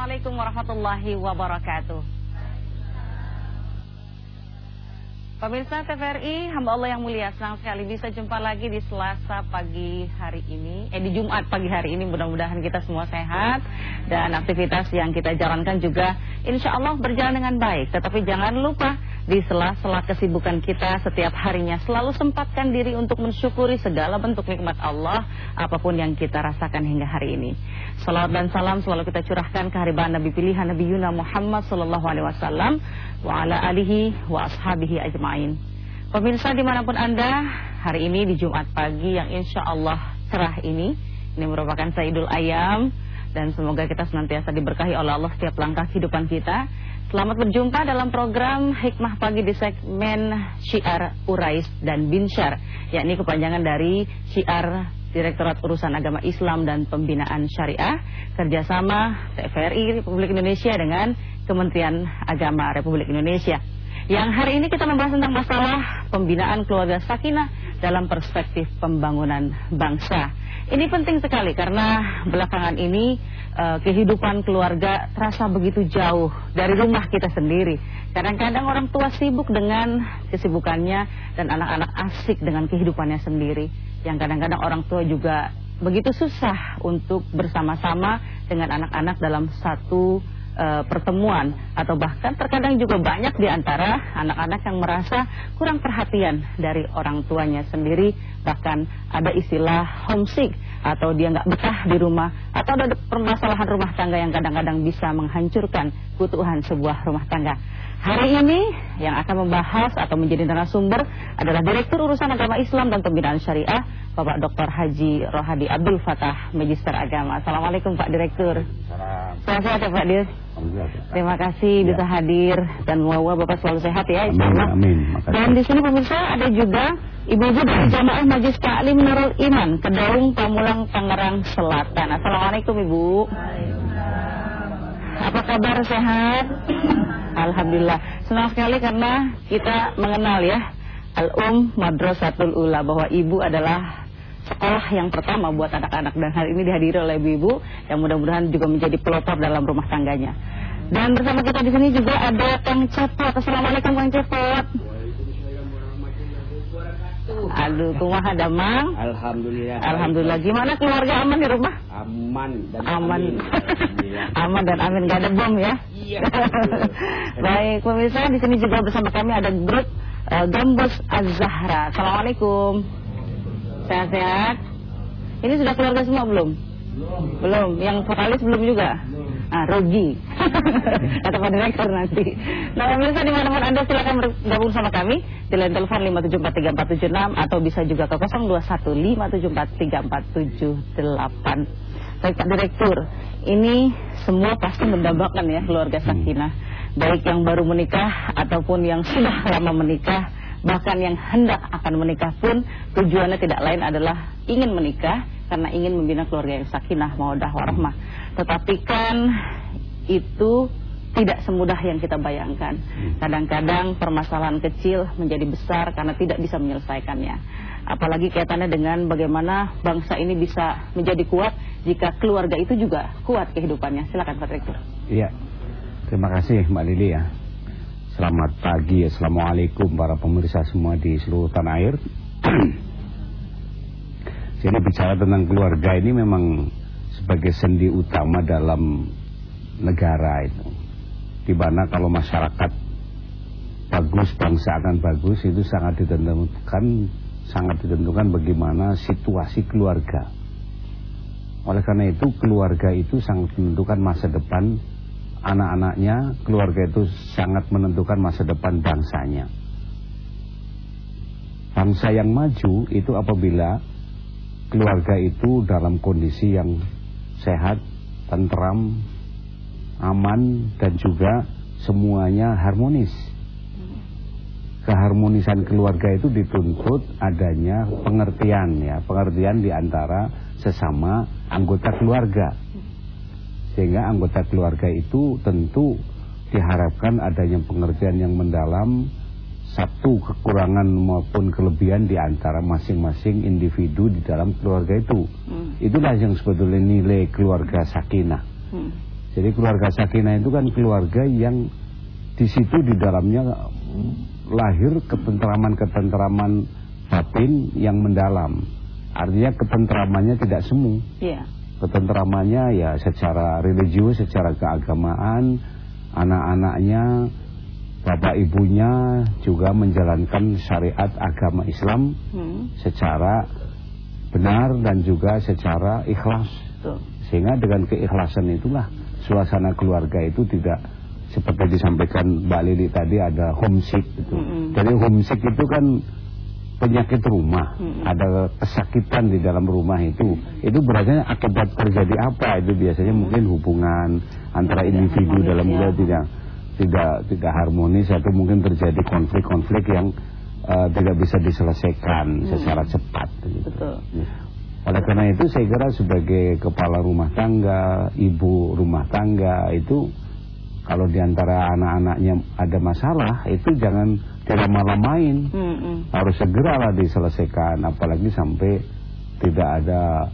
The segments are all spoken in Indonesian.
Assalamualaikum warahmatullahi wabarakatuh. Pemirsa TVRI, hamba Allah yang mulia, senang sekali bisa jumpa lagi di Selasa pagi hari ini, eh di Jumat pagi hari ini, mudah-mudahan kita semua sehat dan aktivitas yang kita jalankan juga insya Allah berjalan dengan baik. Tetapi jangan lupa di sela-sela kesibukan kita setiap harinya selalu sempatkan diri untuk mensyukuri segala bentuk nikmat Allah apa pun yang kita rasakan hingga hari ini. Salawat dan salam selalu kita curahkan ke hariban Nabi pilihan Nabi Yuna Muhammad sallallahu alaihi wasallam wa ala alihi wa ashabihi ajmain. Pemirsa di mana pun Anda, hari ini di Jumat pagi yang insya Allah cerah ini, ini merupakan Saidul Ayam dan semoga kita senantiasa diberkahi oleh Allah setiap langkah kehidupan kita. Selamat berjumpa dalam program Hikmah Pagi di segmen Syiar Urais dan Binsyar yakni kepanjangan dari Syiar Direktorat Urusan Agama Islam dan Pembinaan Syariah kerjasama TVRI Republik Indonesia dengan Kementerian Agama Republik Indonesia. Yang hari ini kita membahas tentang masalah pembinaan keluarga sakinah dalam perspektif pembangunan bangsa. Ini penting sekali karena belakangan ini uh, kehidupan keluarga terasa begitu jauh dari rumah kita sendiri. Kadang-kadang orang tua sibuk dengan kesibukannya dan anak-anak asik dengan kehidupannya sendiri. Yang kadang-kadang orang tua juga begitu susah untuk bersama-sama dengan anak-anak dalam satu uh, pertemuan. Atau bahkan terkadang juga banyak di antara anak-anak yang merasa kurang perhatian dari orang tuanya sendiri. Bahkan ada istilah homesick atau dia nggak betah di rumah. Atau ada permasalahan rumah tangga yang kadang-kadang bisa menghancurkan keutuhan sebuah rumah tangga. Hari ini yang akan membahas atau menjadi narasumber adalah Direktur Urusan Agama Islam dan Pembinaan Syariah, Bapak Dr. Haji Rohadi Abdul Fatah, Magister Agama. Assalamualaikum Pak Direktur. Sehat-sehat ya Pak Dir. Terima kasih ya. bisa hadir dan mudah Bapak selalu sehat ya. Amin, amin. Dan di sini pemirsa ada juga Ibu-ibu dari Jamaah Majlis Taklim Nurul Iman, Kedaung Pamulang Tangerang Selatan. Assalamualaikum Ibu. Apa kabar sehat? Alhamdulillah. Senang sekali karena kita mengenal ya Al-Um Madrasatul Ula bahwa ibu adalah sekolah yang pertama buat anak-anak dan hari ini dihadiri oleh ibu-ibu yang mudah-mudahan juga menjadi pelopor dalam rumah tangganya. Dan bersama kita di sini juga ada Kang Cepot. Assalamualaikum Kang Cepot. Aduh, rumah ada mang. Alhamdulillah. Alhamdulillah. Gimana keluarga aman di rumah? Aman dan aman. aman dan amin. Gak ada bom ya? Iya. Baik, pemirsa di sini juga bersama kami ada grup uh, Gambus Az-Zahra. Assalamualaikum. Sehat-sehat. Ini sudah keluarga semua belum? Belum. Belum. Yang vokalis belum juga? Ah, rugi. Kata Pak Direktur nanti. Nah, pemirsa di mana-mana Anda silakan bergabung sama kami di line telepon 5743476 atau bisa juga ke 0215743478. Baik Pak Direktur, ini semua pasti mendambakan ya keluarga sakinah. Baik yang baru menikah ataupun yang sudah lama menikah, bahkan yang hendak akan menikah pun tujuannya tidak lain adalah ingin menikah karena ingin membina keluarga yang sakinah, mawadah, warahmah. Tetapi kan itu tidak semudah yang kita bayangkan. Kadang-kadang permasalahan kecil menjadi besar karena tidak bisa menyelesaikannya. Apalagi kaitannya dengan bagaimana bangsa ini bisa menjadi kuat jika keluarga itu juga kuat kehidupannya. Silakan Pak Rektor. Iya. Terima kasih Mbak Lili ya. Selamat pagi, Assalamualaikum para pemirsa semua di seluruh tanah air. Jadi bicara tentang keluarga ini memang sebagai sendi utama dalam negara itu. Di mana kalau masyarakat bagus, bangsa akan bagus itu sangat ditentukan sangat ditentukan bagaimana situasi keluarga. Oleh karena itu keluarga itu sangat menentukan masa depan anak-anaknya, keluarga itu sangat menentukan masa depan bangsanya. Bangsa yang maju itu apabila keluarga itu dalam kondisi yang sehat, tentram, aman dan juga semuanya harmonis. Keharmonisan keluarga itu dituntut adanya pengertian ya, pengertian di antara sesama anggota keluarga. Sehingga anggota keluarga itu tentu diharapkan adanya pengertian yang mendalam satu kekurangan maupun kelebihan di antara masing-masing individu di dalam keluarga itu. Hmm. Itulah yang sebetulnya nilai keluarga sakinah. Hmm. Jadi keluarga sakinah itu kan keluarga yang di situ di dalamnya lahir ketentraman-ketentraman batin yang mendalam. Artinya ketentramannya tidak semu. Iya. Ketentramannya ya secara religius, secara keagamaan, anak-anaknya, bapak ibunya juga menjalankan syariat agama Islam hmm. secara benar dan juga secara ikhlas. Betul. Sehingga dengan keikhlasan itulah suasana keluarga itu tidak seperti disampaikan Mbak Lili tadi ada homesick gitu. Mm -hmm. Jadi homesick itu kan penyakit rumah, hmm. ada kesakitan di dalam rumah itu, itu berarti akibat terjadi apa? Itu biasanya hmm. mungkin hubungan antara tidak individu dalam ya. tidak tidak tidak harmonis atau mungkin terjadi konflik-konflik yang uh, tidak bisa diselesaikan hmm. secara cepat. Gitu. Betul. Ya. Oleh karena itu saya kira sebagai kepala rumah tangga, ibu rumah tangga itu kalau di antara anak-anaknya ada masalah itu jangan jangan malam main mm -mm. harus segeralah diselesaikan apalagi sampai tidak ada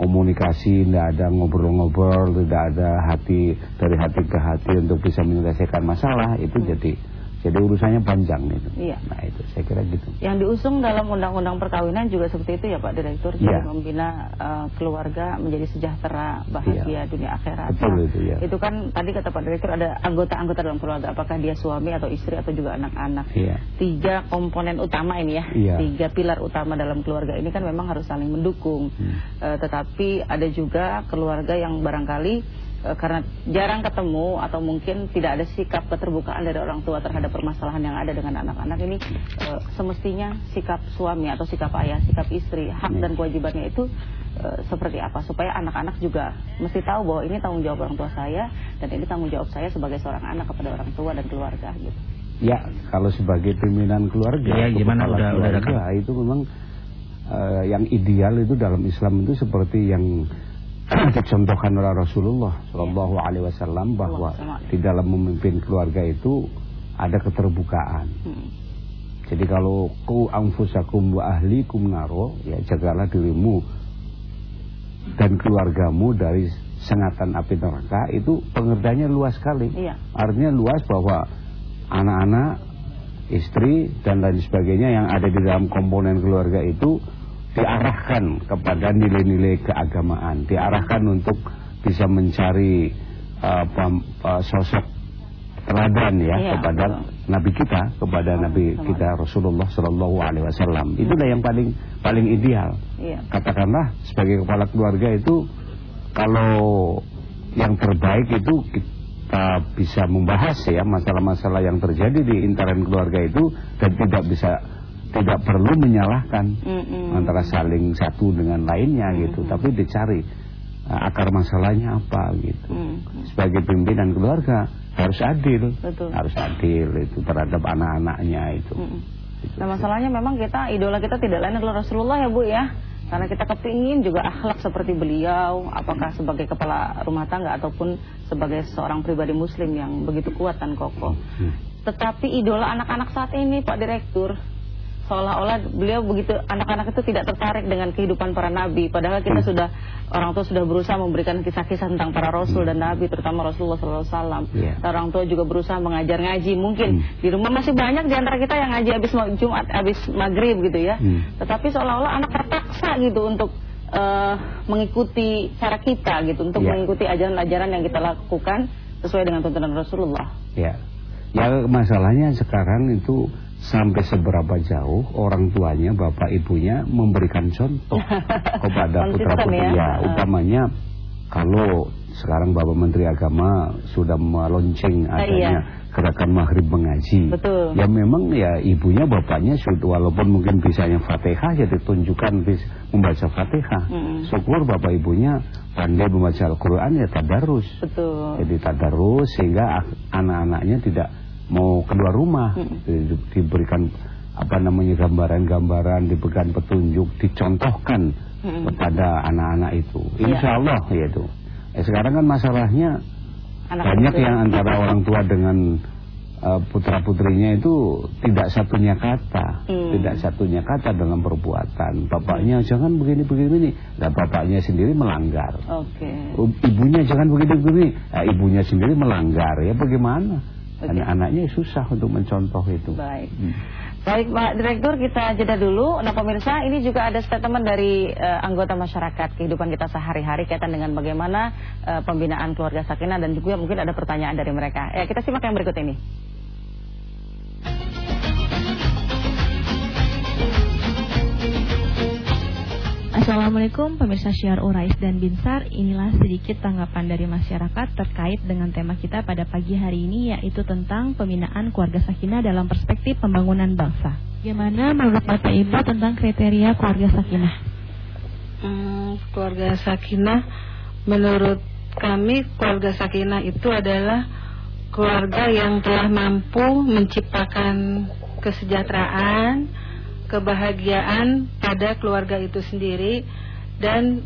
komunikasi, tidak ada ngobrol-ngobrol, tidak ada hati dari hati ke hati untuk bisa menyelesaikan masalah itu mm. jadi jadi urusannya panjang itu. Iya. Nah itu saya kira gitu. Yang diusung dalam undang-undang perkawinan juga seperti itu ya Pak Direktur. Jadi ya. membina uh, keluarga menjadi sejahtera, bahagia ya. dunia akhirat. Betul nah, itu ya. Itu kan tadi kata Pak Direktur ada anggota-anggota dalam keluarga. Apakah dia suami atau istri atau juga anak-anak. Ya. Tiga komponen utama ini ya. ya. Tiga pilar utama dalam keluarga ini kan memang harus saling mendukung. Hmm. Uh, tetapi ada juga keluarga yang barangkali karena jarang ketemu atau mungkin tidak ada sikap keterbukaan dari orang tua terhadap permasalahan yang ada dengan anak-anak ini e, semestinya sikap suami atau sikap ayah, sikap istri, hak dan kewajibannya itu e, seperti apa supaya anak-anak juga mesti tahu bahwa ini tanggung jawab orang tua saya dan ini tanggung jawab saya sebagai seorang anak kepada orang tua dan keluarga gitu. Ya, kalau sebagai pimpinan keluarga, ya, gimana udah, keluarga udah itu memang uh, yang ideal itu dalam Islam itu seperti yang dicontohkan oleh Rasulullah Shallallahu Alaihi Wasallam bahwa di dalam memimpin keluarga itu ada keterbukaan. Hmm. Jadi kalau ku angfusakum wa ahlikum naro, ya jagalah dirimu dan keluargamu dari sengatan api neraka itu pengertiannya luas sekali. Iya. Artinya luas bahwa anak-anak, istri dan lain sebagainya yang ada di dalam komponen keluarga itu diarahkan kepada nilai-nilai keagamaan, diarahkan untuk bisa mencari uh, uh, sosok teladan ya iya, kepada betul. Nabi kita, kepada oh, Nabi kita Rasulullah Shallallahu Alaihi Wasallam. Hmm. Itulah yang paling paling ideal. Iya. Katakanlah sebagai kepala keluarga itu kalau yang terbaik itu kita bisa membahas ya masalah-masalah yang terjadi di intern keluarga itu dan tidak bisa tidak perlu menyalahkan mm -mm. antara saling satu dengan lainnya mm -mm. gitu tapi dicari uh, akar masalahnya apa gitu mm -mm. sebagai pimpinan keluarga harus adil Betul. harus adil itu terhadap anak-anaknya itu mm -mm. nah masalahnya memang kita idola kita tidak lain adalah Rasulullah ya Bu ya karena kita kepingin juga akhlak seperti beliau apakah sebagai kepala rumah tangga ataupun sebagai seorang pribadi muslim yang begitu kuat dan kokoh hmm. tetapi idola anak-anak saat ini Pak Direktur seolah-olah beliau begitu anak-anak itu tidak tertarik dengan kehidupan para nabi padahal kita hmm. sudah orang tua sudah berusaha memberikan kisah-kisah tentang para rasul dan nabi terutama Rasulullah SAW yeah. orang tua juga berusaha mengajar ngaji mungkin hmm. di rumah masih banyak di antara kita yang ngaji habis Jumat habis maghrib gitu ya hmm. tetapi seolah-olah anak terpaksa gitu untuk uh, mengikuti cara kita gitu untuk yeah. mengikuti ajaran-ajaran yang kita lakukan sesuai dengan tuntunan Rasulullah ya yeah. ya masalahnya sekarang itu sampai seberapa jauh orang tuanya, bapak ibunya memberikan contoh kepada putra putri ya. ya. Utamanya kalau sekarang Bapak Menteri Agama sudah melonceng ah, adanya iya. gerakan maghrib mengaji. Betul. Ya memang ya ibunya bapaknya sudah walaupun mungkin bisanya Fatihah ya ditunjukkan bis, membaca Fatihah. Mm Syukur bapak ibunya pandai membaca Al-Qur'an ya tadarus. Betul. Jadi tadarus sehingga anak-anaknya tidak mau keluar rumah hmm. diberikan apa namanya gambaran-gambaran diberikan petunjuk dicontohkan hmm. kepada anak-anak itu iya. insya Allah ya itu eh, sekarang kan masalahnya Anak banyak yang antara orang tua dengan uh, putra-putrinya itu tidak satunya kata, hmm. tidak satunya kata dalam perbuatan. Bapaknya hmm. jangan begini-begini, dan bapaknya sendiri melanggar. Okay. Ibunya jangan begini-begini, nah, ibunya sendiri melanggar. Ya bagaimana? Okay. Anak-anaknya susah untuk mencontoh itu. Baik. Hmm. Baik Pak Direktur kita jeda dulu Nah pemirsa ini juga ada statement dari uh, anggota masyarakat kehidupan kita sehari-hari Kaitan dengan bagaimana uh, pembinaan keluarga sakinah Dan juga mungkin ada pertanyaan dari mereka Ya kita simak yang berikut ini Assalamualaikum pemirsa Syiar Urais dan Binsar Inilah sedikit tanggapan dari masyarakat terkait dengan tema kita pada pagi hari ini Yaitu tentang pembinaan keluarga sakinah dalam perspektif pembangunan bangsa Bagaimana menurut Bapak Ibu tentang kriteria keluarga sakinah? Hmm, keluarga sakinah menurut kami keluarga sakinah itu adalah keluarga yang telah mampu menciptakan kesejahteraan kebahagiaan pada keluarga itu sendiri dan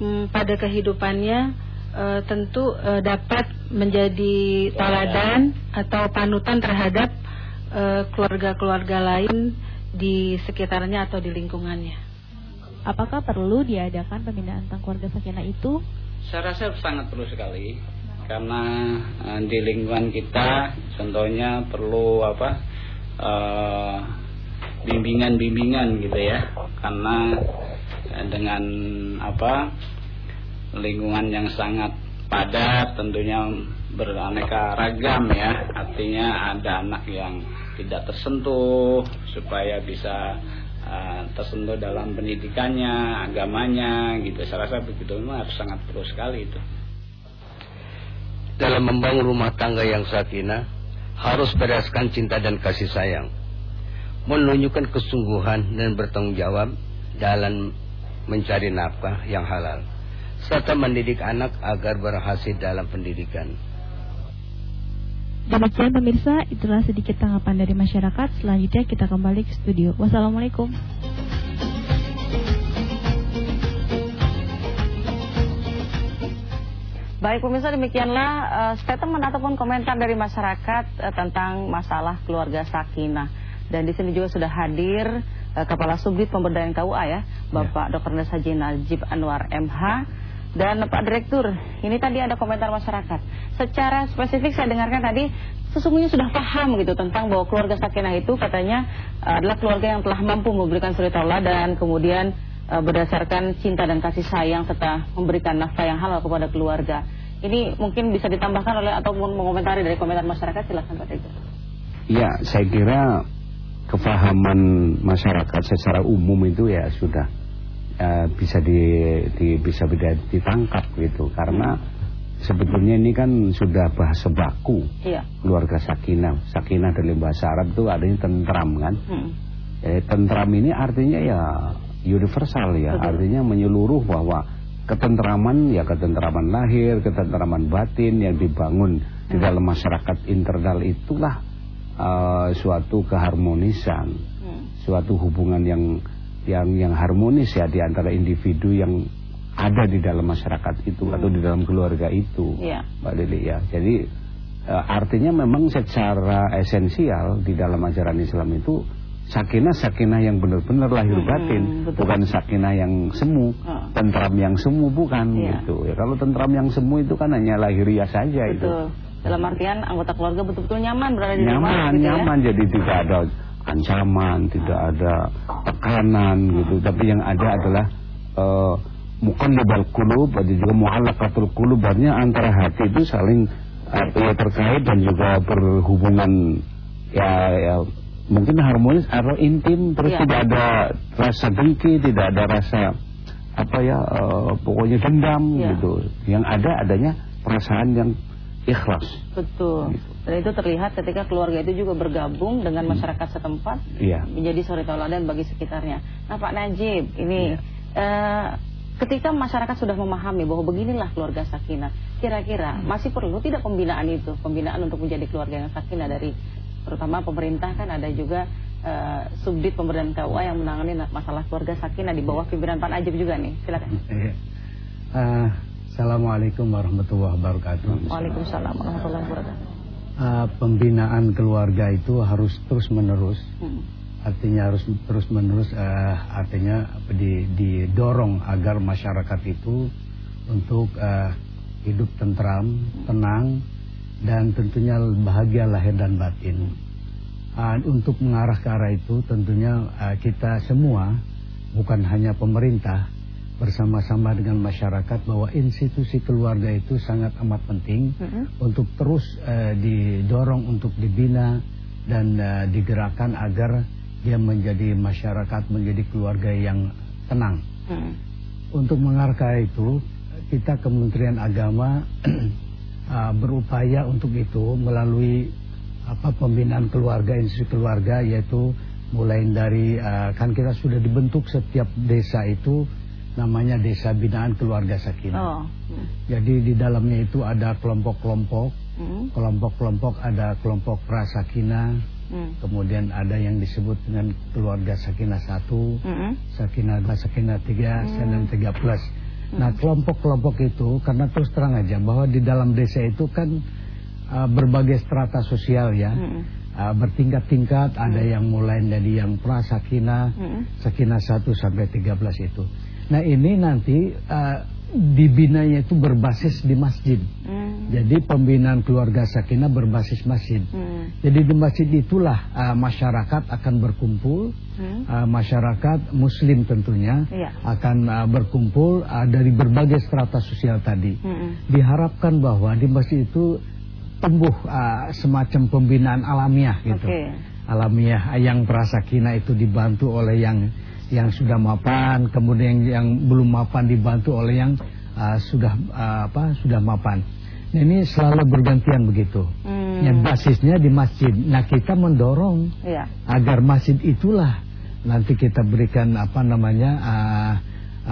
mm, pada kehidupannya e, tentu e, dapat menjadi teladan atau panutan terhadap e, keluarga-keluarga lain di sekitarnya atau di lingkungannya. Apakah perlu diadakan pembinaan tentang keluarga sakinah itu? Saya rasa sangat perlu sekali karena di lingkungan kita contohnya perlu apa? E, bimbingan-bimbingan gitu ya. Karena eh, dengan apa lingkungan yang sangat padat tentunya beraneka ragam ya. Artinya ada anak yang tidak tersentuh supaya bisa uh, tersentuh dalam pendidikannya agamanya gitu. Saya rasa begitu. Memang harus sangat perlu sekali itu. Dalam membangun rumah tangga yang sakinah harus berdasarkan cinta dan kasih sayang menunjukkan kesungguhan dan bertanggung jawab dalam mencari nafkah yang halal serta mendidik anak agar berhasil dalam pendidikan. Demikian pemirsa, itulah sedikit tanggapan dari masyarakat. Selanjutnya kita kembali ke studio. Wassalamualaikum. Baik pemirsa demikianlah uh, statement ataupun komentar dari masyarakat uh, tentang masalah keluarga sakinah. Dan di sini juga sudah hadir uh, Kepala Subdit Pemberdayaan KUA ya, Bapak ya. Dr. Nesa Haji Najib Anwar MH dan Pak Direktur. Ini tadi ada komentar masyarakat. Secara spesifik saya dengarkan tadi sesungguhnya sudah paham gitu tentang bahwa keluarga sakinah itu katanya uh, adalah keluarga yang telah mampu memberikan suri dan kemudian uh, berdasarkan cinta dan kasih sayang serta memberikan nafkah yang halal kepada keluarga. Ini mungkin bisa ditambahkan oleh ataupun mengomentari dari komentar masyarakat silakan Pak Direktur. Ya, saya kira kefahaman masyarakat secara umum itu ya sudah uh, bisa di, di bisa ditangkap gitu karena sebetulnya ini kan sudah bahasa baku iya. keluarga sakinah sakinah dalam bahasa Arab itu adanya tentram kan hmm. eh, tentram ini artinya ya universal ya Betul. artinya menyeluruh bahwa ketentraman ya ketentraman lahir ketentraman batin yang dibangun hmm. di dalam masyarakat internal itulah uh, suatu keharmonisan, hmm. suatu hubungan yang yang yang harmonis ya di antara individu yang ada di dalam masyarakat itu hmm. atau di dalam keluarga itu, yeah. Mbak Lili ya. Jadi uh, artinya memang secara esensial di dalam ajaran Islam itu sakinah sakinah yang benar-benar lahir hmm, batin, betul. bukan sakinah yang semu, hmm. tentram yang semu bukan yeah. gitu. Ya kalau tentram yang semu itu kan hanya lahiriah saja betul. itu. Dalam artian anggota keluarga betul-betul nyaman berada di nyaman, rumah gitu ya? Nyaman, ya? jadi tidak ada ancaman, tidak ada tekanan gitu. Tapi yang ada adalah uh, lebal kulub, ada juga mu'allaqatul kulub. Artinya antara hati itu saling uh, ya, terkait dan juga berhubungan ya, ya mungkin harmonis atau intim terus ya. tidak ada rasa dengki, tidak ada rasa apa ya uh, pokoknya dendam ya. gitu. Yang ada adanya perasaan yang ikhlas. Betul. Dan itu terlihat ketika keluarga itu juga bergabung dengan hmm. masyarakat setempat iya. menjadi suri tauladan bagi sekitarnya. Nah Pak Najib, ini iya. uh, ketika masyarakat sudah memahami bahwa beginilah keluarga sakinah, kira-kira hmm. masih perlu tidak pembinaan itu, pembinaan untuk menjadi keluarga yang sakinah dari terutama pemerintah kan ada juga uh, subdit pemberdayaan KUA yang menangani masalah keluarga sakinah di bawah pimpinan Pak Najib juga nih. Silakan. Uh, Assalamualaikum warahmatullahi wabarakatuh. Waalaikumsalam warahmatullahi wabarakatuh. uh, pembinaan keluarga itu harus terus menerus. Hmm. Artinya harus terus menerus uh, artinya di, didorong agar masyarakat itu untuk uh, hidup tentram, tenang dan tentunya bahagia lahir dan batin. Uh, untuk mengarah ke arah itu tentunya uh, kita semua bukan hanya pemerintah bersama-sama dengan masyarakat bahwa institusi keluarga itu sangat amat penting mm -hmm. untuk terus uh, didorong untuk dibina dan uh, digerakkan agar dia menjadi masyarakat menjadi keluarga yang tenang. Mm -hmm. Untuk mengarah itu kita Kementerian Agama uh, berupaya untuk itu melalui apa pembinaan keluarga institusi keluarga yaitu mulai dari uh, kan kita sudah dibentuk setiap desa itu namanya Desa Binaan Keluarga Sakinah. Oh. Hmm. Jadi di dalamnya itu ada kelompok-kelompok, hmm. kelompok-kelompok ada kelompok Prasakina, hmm. kemudian ada yang disebut dengan Keluarga Sakinah satu, hmm. Sakinah dua, Sakinah tiga, hmm. Sakinah tiga plus. Hmm. Nah kelompok-kelompok itu karena terus terang aja bahwa di dalam desa itu kan uh, berbagai strata sosial ya. Hmm. Uh, bertingkat-tingkat hmm. ada yang mulai dari yang prasakina, hmm. sakina 1 sampai 13 itu. Nah ini nanti uh, dibinanya itu berbasis di masjid. Hmm. Jadi pembinaan keluarga sakinah berbasis masjid. Hmm. Jadi di masjid itulah uh, masyarakat akan berkumpul, hmm. uh, masyarakat Muslim tentunya ya. akan uh, berkumpul uh, dari berbagai strata sosial tadi. Hmm. Diharapkan bahwa di masjid itu tumbuh uh, semacam pembinaan alamiah gitu. Okay. Alamiah yang prasakina itu dibantu oleh yang yang sudah mapan, kemudian yang belum mapan dibantu oleh yang uh, sudah uh, apa sudah mapan. Nah, ini selalu bergantian begitu. Hmm. Yang basisnya di masjid. Nah kita mendorong ya. agar masjid itulah nanti kita berikan apa namanya uh,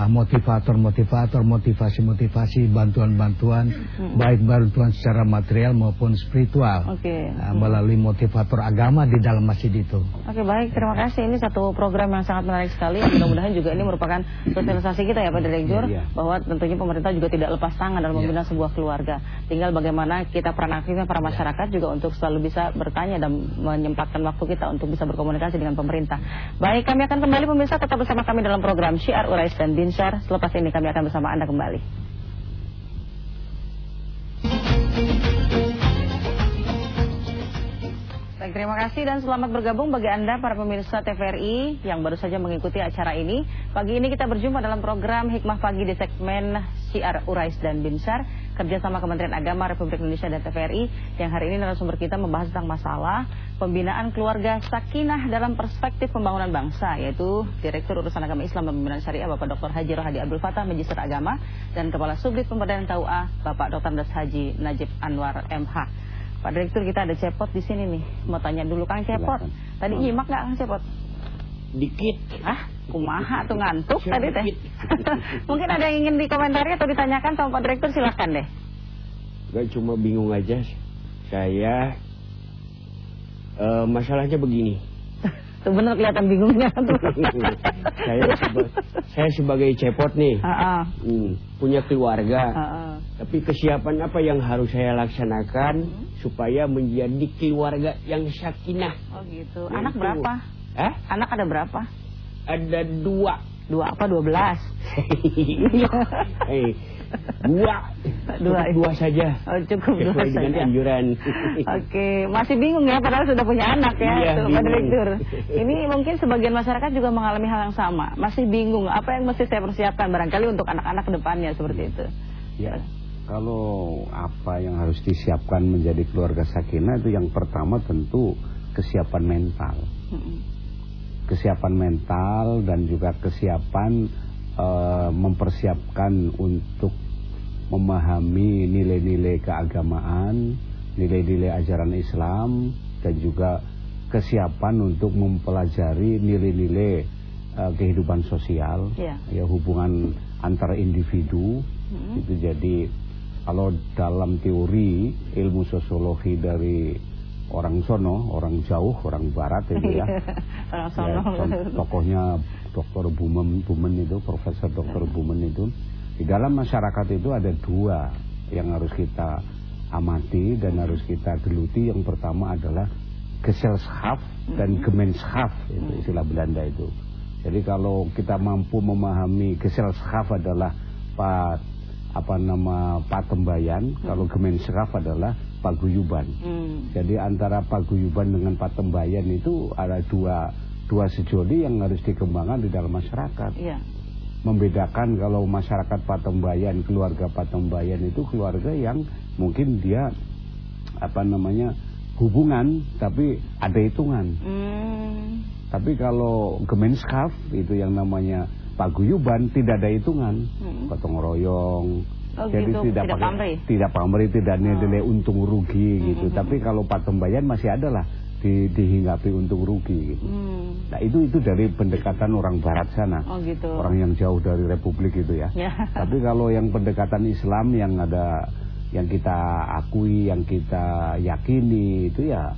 motivator-motivator, motivasi-motivasi, bantuan-bantuan, hmm. baik bantuan secara material maupun spiritual, okay. uh, melalui motivator agama di dalam masjid itu. Oke okay, baik, terima kasih. Ini satu program yang sangat menarik sekali. Mudah-mudahan juga ini merupakan sosialisasi kita ya Pak Direktur, ya, ya. bahwa tentunya pemerintah juga tidak lepas tangan dalam membina ya. sebuah keluarga. Tinggal bagaimana kita peran aktifnya para masyarakat juga untuk selalu bisa bertanya dan menyempatkan waktu kita untuk bisa berkomunikasi dengan pemerintah. Baik, kami akan kembali pemirsa tetap bersama kami dalam program Syiar Urais dan Binsar. Selepas ini kami akan bersama Anda kembali. Terima kasih dan selamat bergabung bagi Anda para pemirsa TVRI yang baru saja mengikuti acara ini. Pagi ini kita berjumpa dalam program Hikmah Pagi di segmen Syiar Urais dan Binsar kerjasama Kementerian Agama Republik Indonesia dan TVRI yang hari ini narasumber kita membahas tentang masalah pembinaan keluarga sakinah dalam perspektif pembangunan bangsa yaitu Direktur Urusan Agama Islam dan Pembinaan Syariah Bapak Dr. Haji Rohadi Abdul Fatah Magister Agama dan Kepala Subdit Pemberdayaan KUA Bapak Dr. Das Haji Najib Anwar MH. Pak Direktur kita ada cepot di sini nih. Mau tanya dulu Kang Cepot. Tadi nyimak nggak Kang Cepot? Dikit. Ah, kumaha tuh ngantuk tadi teh. Mungkin ada yang ingin dikomentari atau ditanyakan sama Pak Direktur silahkan deh. Gak cuma bingung aja. Saya uh, masalahnya begini. Tuh benar kelihatan bingungnya saya, saya sebagai cepot nih, uh -uh. Hmm, punya keluarga. Uh -uh. Tapi kesiapan apa yang harus saya laksanakan uh -huh. supaya menjadi keluarga yang sakinah? Oh gitu. Anak berapa? Eh? Anak ada berapa? Ada dua. Dua apa? Dua belas? dua. Dua, dua saja. Oh, cukup dua Sesuai saja. dengan anjuran. Oke, masih bingung ya padahal sudah punya anak ya, iya, Pak Direktur. Ini mungkin sebagian masyarakat juga mengalami hal yang sama. Masih bingung apa yang mesti saya persiapkan barangkali untuk anak-anak ke depannya seperti itu. Ya. Kalau apa yang harus disiapkan menjadi keluarga sakinah itu yang pertama tentu kesiapan mental. -hmm kesiapan mental dan juga kesiapan uh, mempersiapkan untuk memahami nilai-nilai keagamaan, nilai-nilai ajaran Islam dan juga kesiapan untuk mempelajari nilai-nilai uh, kehidupan sosial, yeah. ya hubungan antar individu. -hmm. Itu jadi kalau dalam teori ilmu sosiologi dari orang sono, orang jauh, orang barat itu ya. orang sono. Ya, tokohnya Dr. Bumen, Bumen itu, Profesor Dr. Bumen itu. Di dalam masyarakat itu ada dua yang harus kita amati dan harus kita geluti yang pertama adalah Geselschap dan Gemeenschap itu istilah Belanda itu. Jadi kalau kita mampu memahami Geselschap adalah pat apa nama patembayan, kalau Gemeenschap adalah paguyuban. Hmm. Jadi antara paguyuban dengan patembayan itu ada dua dua sejoli yang harus dikembangkan di dalam masyarakat. Iya. Membedakan kalau masyarakat patembayan, keluarga patembayan itu keluarga yang mungkin dia apa namanya hubungan tapi ada hitungan. Hmm. Tapi kalau Gemenskap itu yang namanya paguyuban tidak ada hitungan, Hmm. gotong royong. Oh, Jadi gitu, tidak tidak pakai- pamrih? tidak pamrih, tidak Oh. nilai untung rugi gitu. Hmm, Tapi kalau patembayan masih ada lah di, dihinggapi untung rugi gitu. Hmm. Nah itu itu dari pendekatan orang Barat sana, Oh gitu. orang yang jauh dari Republik itu ya. Ya. Tapi kalau yang pendekatan Islam yang ada yang kita akui, yang kita yakini itu ya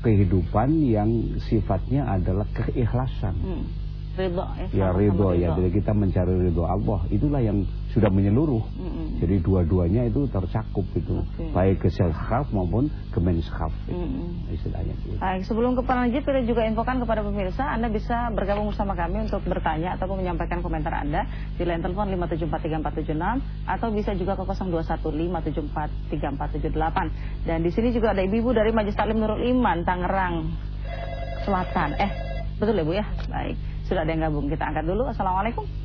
kehidupan yang sifatnya adalah keikhlasan. Hmm. Ridho ya. Ya ridho ya, jadi kita mencari ridho Allah. Itulah yang sudah menyeluruh. Mm-mm. Jadi dua-duanya itu tercakup itu, Oke. baik keselskap maupun kemenskap Mm-mm. istilahnya. gitu. Baik, sebelum ke penlanjut kita juga infokan kepada pemirsa Anda bisa bergabung bersama kami untuk bertanya ataupun menyampaikan komentar Anda di line telepon 5743476 atau bisa juga ke 0215743478. Dan di sini juga ada ibu-ibu dari Majelis Taklim Nurul Iman Tangerang Selatan. Eh, betul ya Bu ya? Baik. Sudah ada yang gabung. Kita angkat dulu. Assalamualaikum.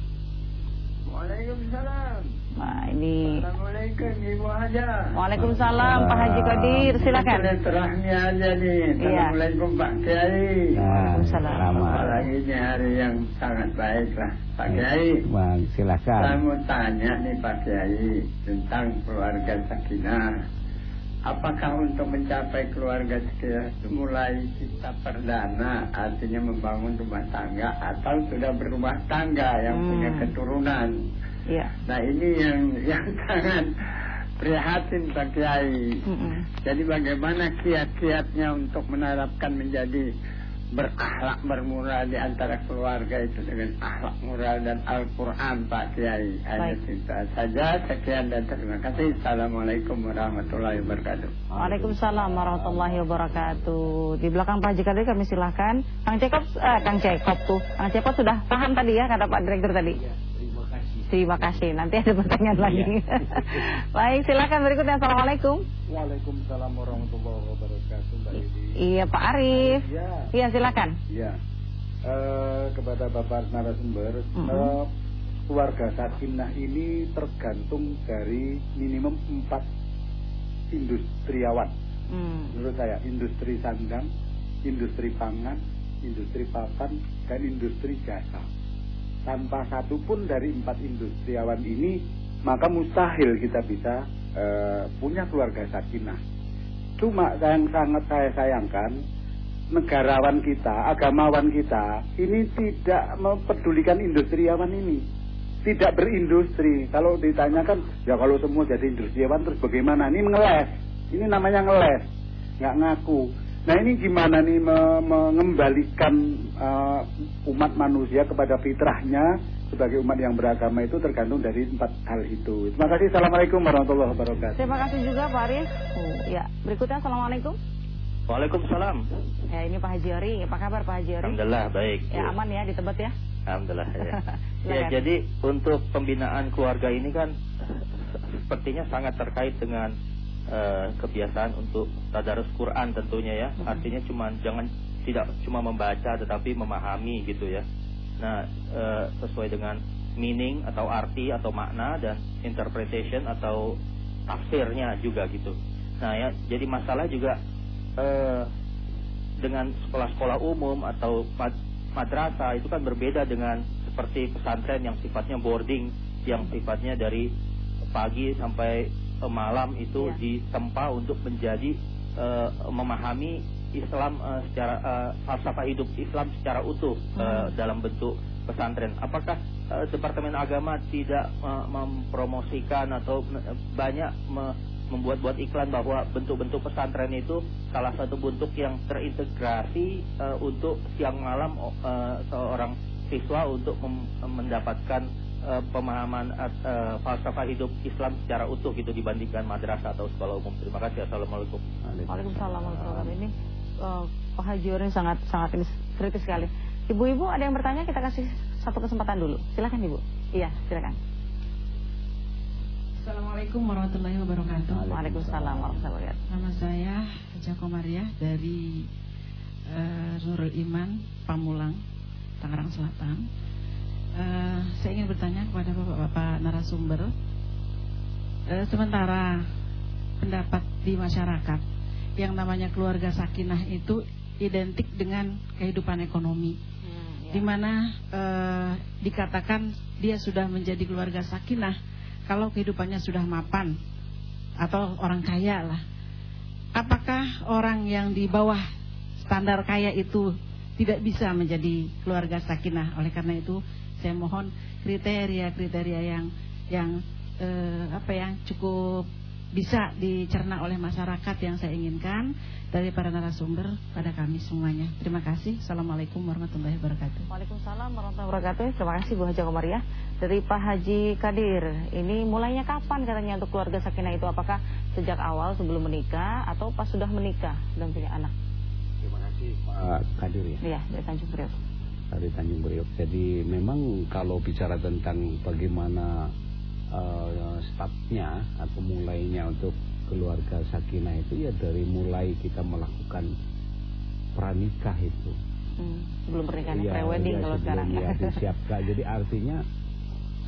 Waalaikumsalam. Nah, ini Assalamualaikum Ibu Haja. Waalaikumsalam Pak Haji Qadir. Silakan. Silaturahmi aja nih. Iya. Assalamualaikum Pak Kiai. Waalaikumsalam. Apalagi ini hari yang sangat baik lah Pak Kiai. Bang, Saya silakan. mau tanya nih Pak Kiai tentang keluarga sakinah. Apakah untuk mencapai keluarga itu mulai kita perdana artinya membangun rumah tangga atau sudah berumah tangga yang Hmm. punya keturunan? Iya. Nah ini yang yang sangat prihatin Pak Kiai. Mm-mm. Jadi bagaimana kiat-kiatnya untuk menerapkan menjadi berakhlak bermoral di antara keluarga itu dengan akhlak moral dan Al-Quran Pak Kiai. Hanya itu saja. Sekian dan terima kasih. Assalamualaikum warahmatullahi wabarakatuh. Waalaikumsalam warahmatullahi wabarakatuh. Di belakang Pak Kadir kami silahkan. Kang Cekop, eh, Kang Cekop tuh. Kang Cekop sudah paham tadi ya kata Pak Direktur tadi. Terima kasih. Nanti ada pertanyaan lagi. Baik, silakan berikutnya. Assalamualaikum. Waalaikumsalam warahmatullahi wabarakatuh. Iya Pak Arif. Ya, Iya silakan. ya. Eh, kepada Bapak narasumber, Mhm. eh, keluarga sakinah ini tergantung dari minimum empat industriawan. Hmm. Menurut saya, industri sandang, industri pangan, industri papan, dan industri jasa. Tanpa satu pun dari empat industriawan ini, maka mustahil kita bisa eh, punya keluarga sakinah. Cuma yang sangat saya sayangkan, negarawan kita, agamawan kita, ini tidak mempedulikan industriawan ini. Tidak berindustri. Kalau ditanyakan, ya kalau semua jadi industriawan terus bagaimana? Ini ngeles. Ini namanya ngeles. Nggak ngaku. Nah ini gimana nih me- mengembalikan eh, umat manusia kepada fitrahnya sebagai umat yang beragama itu tergantung dari empat hal itu. Terima kasih. Assalamualaikum warahmatullahi wabarakatuh. Terima kasih juga Pak Arif. Oh, ya, berikutnya Assalamualaikum. Waalaikumsalam. Ya ini Pak Haji Ori. Apa kabar Pak Haji Ori? Alhamdulillah baik. Ya aman ya di Tebet ya. Alhamdulillah. Ya. ya jadi untuk pembinaan keluarga ini kan sepertinya sangat terkait dengan eh, kebiasaan untuk tadarus Quran tentunya ya. Artinya cuma jangan tidak cuma membaca tetapi memahami gitu ya. Nah eh, sesuai dengan meaning atau arti atau makna dan interpretation atau tafsirnya juga gitu. Nah ya jadi masalah juga eh, dengan sekolah-sekolah umum atau mad- madrasah itu kan berbeda dengan seperti pesantren yang sifatnya boarding yang sifatnya dari pagi sampai eh, malam itu Ya. ditempa untuk menjadi eh, memahami Islam eh, secara eh, falsafah hidup Islam secara utuh eh, Hmm. dalam bentuk pesantren. Apakah eh, Departemen Agama tidak eh, mempromosikan atau banyak me- membuat-buat iklan bahwa bentuk-bentuk pesantren itu salah satu bentuk yang terintegrasi eh, untuk siang malam eh, seorang siswa untuk mendapatkan uh, pemahaman uh, falsafah hidup Islam secara utuh gitu dibandingkan madrasah atau sekolah umum. Terima kasih. Assalamualaikum. Waalaikumsalam warahmatullahi Ini uh, Pak Haji ini sangat sangat kritis sekali. Ibu-ibu ada yang bertanya kita kasih satu kesempatan dulu. Silakan Ibu. Iya, silakan. Assalamualaikum warahmatullahi wabarakatuh. Waalaikumsalam warahmatullahi wabarakatuh. Nama saya Joko Maria dari uh, Nurul Iman Pamulang, Tangerang Selatan. Uh, saya ingin bertanya kepada bapak-bapak narasumber. Uh, sementara pendapat di masyarakat yang namanya keluarga sakinah itu identik dengan kehidupan ekonomi, hmm, ya. di mana uh, dikatakan dia sudah menjadi keluarga sakinah kalau kehidupannya sudah mapan atau orang kaya lah. Apakah orang yang di bawah standar kaya itu tidak bisa menjadi keluarga sakinah? Oleh karena itu saya mohon kriteria-kriteria yang yang eh, apa yang cukup bisa dicerna oleh masyarakat yang saya inginkan dari para narasumber pada kami semuanya. Terima kasih. Assalamualaikum warahmatullahi wabarakatuh. Waalaikumsalam warahmatullahi wabarakatuh. Terima kasih Bu Haji Komariah. Dari Pak Haji Kadir, ini mulainya kapan katanya untuk keluarga sakinah itu? Apakah sejak awal sebelum menikah atau pas sudah menikah dan punya anak? Terima kasih Pak Kadir ya. Iya, dari Tanjung Priok. Dari Tanjung Priok. Jadi memang kalau bicara tentang bagaimana uh, startnya atau mulainya untuk keluarga sakinah itu ya dari mulai kita melakukan pranikah itu. Hmm, sebelum pernikahan ya, pre-wedding ya, kalau sekarang ya. disiapkan. Jadi artinya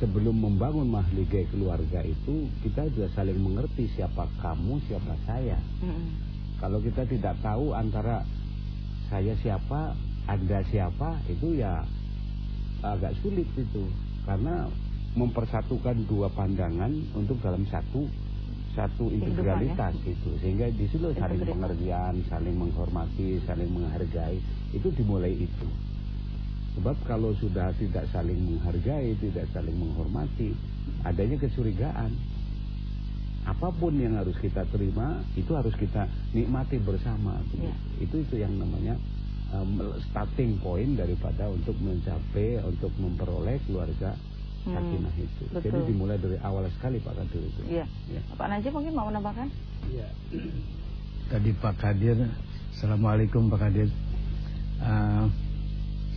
sebelum membangun mahligai keluarga itu kita sudah saling mengerti siapa kamu, siapa saya. Hmm. Kalau kita tidak tahu antara saya siapa, anda siapa, itu ya agak sulit itu. Karena mempersatukan dua pandangan untuk dalam satu satu integralitas ya? itu sehingga di situ saling pengertian, saling menghormati, saling menghargai itu dimulai itu. Sebab kalau sudah tidak saling menghargai, tidak saling menghormati, adanya kecurigaan. Apa pun yang harus kita terima itu harus kita nikmati bersama. Ya. Itu itu yang namanya um, starting point daripada untuk mencapai untuk memperoleh keluarga hmm. sakinah itu. Betul. Jadi dimulai dari awal sekali Pak Kadir itu. Iya. Ya. Pak Najib mungkin mau menambahkan? Iya. Tadi Pak Kadir, Assalamualaikum Pak Kadir. Uh,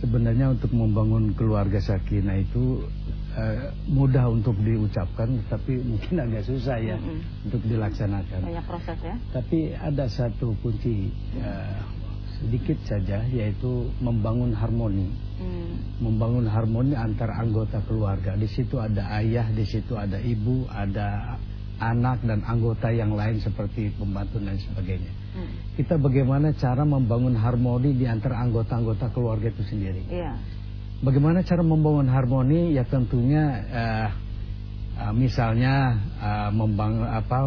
sebenarnya untuk membangun keluarga sakinah itu uh, mudah untuk diucapkan, tapi mungkin agak susah ya mm -hmm. untuk dilaksanakan. Banyak proses ya. Tapi ada satu kunci. Uh, sedikit saja yaitu membangun harmoni. Hmm. Membangun harmoni antar anggota keluarga. Di situ ada ayah, di situ ada ibu, ada anak dan anggota yang lain seperti pembantu dan sebagainya. Hmm. Kita bagaimana cara membangun harmoni di antara anggota-anggota keluarga itu sendiri. Yeah. Bagaimana cara membangun harmoni? Ya tentunya uh, uh, misalnya uh, membangun apa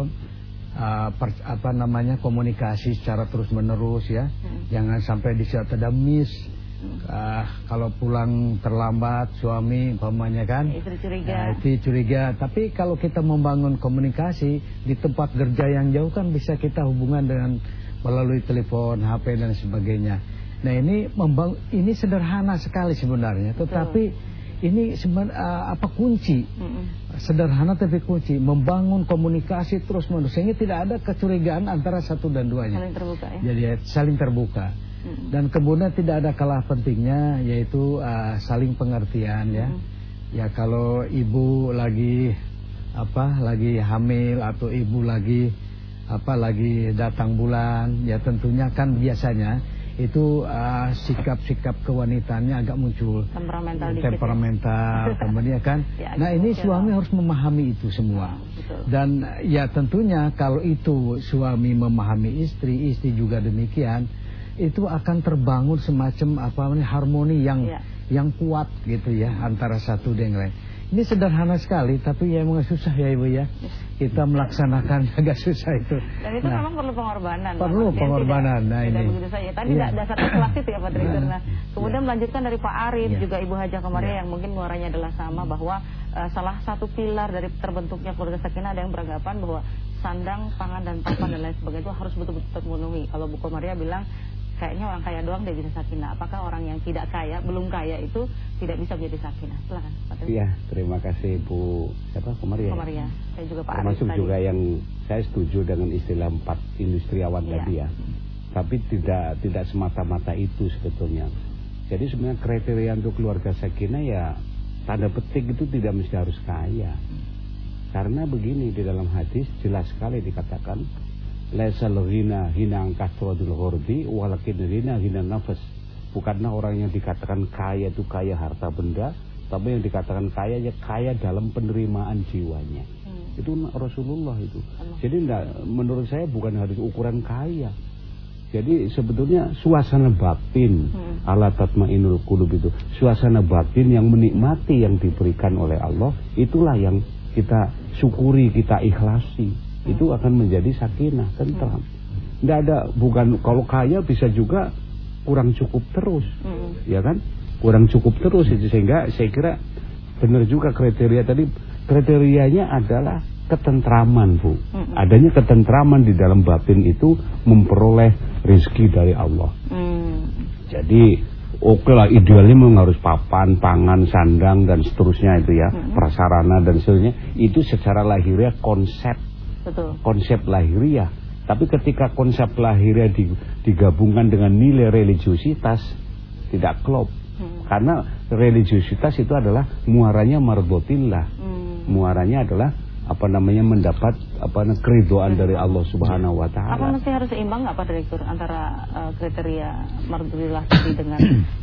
uh, per, apa namanya komunikasi secara terus menerus ya hmm. jangan sampai di saat ada miss uh, kalau pulang terlambat suami umpamanya kan? Istri curiga. Nah, itu curiga. Tapi kalau kita membangun komunikasi di tempat kerja yang jauh kan bisa kita hubungan dengan melalui telepon HP dan sebagainya. Nah ini membang ini sederhana sekali sebenarnya. Tetapi Betul ini sebenarnya uh, apa kunci? Mm-hmm. sederhana tapi kunci. Membangun komunikasi terus menerus sehingga tidak ada kecurigaan antara satu dan duanya. Saling terbuka ya. Jadi ya, saling terbuka. Dan kemudian tidak ada kalah pentingnya yaitu uh, saling pengertian ya. Ya kalau ibu lagi apa lagi hamil atau ibu lagi apa lagi datang bulan ya tentunya kan biasanya itu uh, sikap-sikap uh, kewanitaannya agak muncul. Temperamental temperamental ya. kemudian kan. Ya, nah ini suami harus memahami itu semua. Ya, dan ya tentunya kalau itu suami memahami istri istri juga demikian itu akan terbangun semacam apa namanya harmoni yang ya. yang kuat gitu ya antara satu dengan lain ini sederhana sekali, tapi ya memang susah ya Ibu ya. Kita melaksanakan agak susah itu. Dan itu nah, memang perlu pengorbanan. Perlu Pak. pengorbanan. Tidak, nah tidak ini. begitu saja. Tadi ya. dasar itu ya Pak Direktur. Nah, kemudian ya. melanjutkan dari Pak Arif ya. juga Ibu Haja kemarin ya. yang mungkin muaranya adalah sama bahwa uh, salah satu pilar dari terbentuknya keluarga sakinah ada yang beranggapan bahwa sandang, pangan dan papan dan lain sebagainya itu harus betul-betul terpenuhi. Kalau Bu Komaria bilang kayaknya orang kaya doang dia bisa sakinah. Apakah orang yang tidak kaya, belum kaya itu tidak bisa menjadi sakinah? Silakan Iya, terima kasih Bu siapa Komaria. Komaria. Saya juga Pak Termasuk juga tadi. yang saya setuju dengan istilah empat industriawan iya. tadi ya. Tapi tidak tidak semata-mata itu sebetulnya. Jadi sebenarnya kriteria untuk keluarga sakinah ya tanda petik itu tidak mesti harus kaya. Karena begini di dalam hadis jelas sekali dikatakan Laisal ghina hina kaswadul ghurbi walakin ghina hina nafas. Bukanlah orang yang dikatakan kaya itu kaya harta benda, tapi yang dikatakan kaya ya kaya dalam penerimaan jiwanya. Hmm. Itu Rasulullah itu. Allah. Jadi enggak, menurut saya bukan harus ukuran kaya. Jadi sebetulnya suasana batin hmm. ala tatmainul qulub itu, suasana batin yang menikmati yang diberikan oleh Allah, itulah yang kita syukuri, kita ikhlasi itu akan menjadi sakinah, tentram. Tidak ada, bukan kalau kaya bisa juga kurang cukup terus, hmm. ya kan? Kurang cukup terus itu sehingga saya kira benar juga kriteria tadi kriterianya adalah ketentraman bu. Hmm. Adanya ketentraman di dalam batin itu memperoleh rezeki dari Allah. Hmm. Jadi oke okay lah idealnya memang harus papan, pangan, sandang dan seterusnya itu ya, hmm. prasarana dan seterusnya. Itu secara lahiriah konsep Betul. konsep lahiriah. Tapi ketika konsep lahiriah digabungkan dengan nilai religiositas tidak klop. Hmm. Karena religiositas itu adalah muaranya marbotillah. Hmm. Muaranya adalah apa namanya mendapat apa keridoan dari Allah Subhanahu wa taala. Apa mesti harus seimbang nggak Pak Direktur antara uh, kriteria mardulillah tadi dengan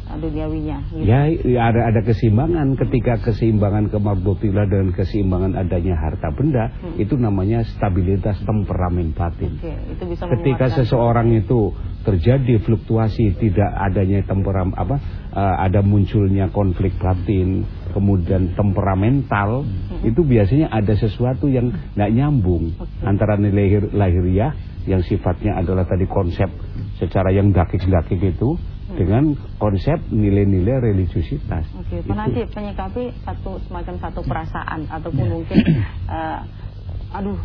uh, duniawinya gitu? Ya, ya ada ada keseimbangan ketika keseimbangan kemardulillah dan keseimbangan adanya harta benda hmm. itu namanya stabilitas temperamen batin. Oke, itu bisa ketika seseorang itu terjadi fluktuasi tidak adanya temperam apa uh, ada munculnya konflik batin kemudian temperamental hmm. itu biasanya ada sesuatu yang tidak nyambung okay. antara nilai lahiriah yang sifatnya adalah tadi konsep secara yang dakik-dakik itu hmm. dengan konsep nilai-nilai religiusitas. Oke, okay. nanti penyikapi satu semacam satu perasaan ataupun yeah. mungkin uh, aduh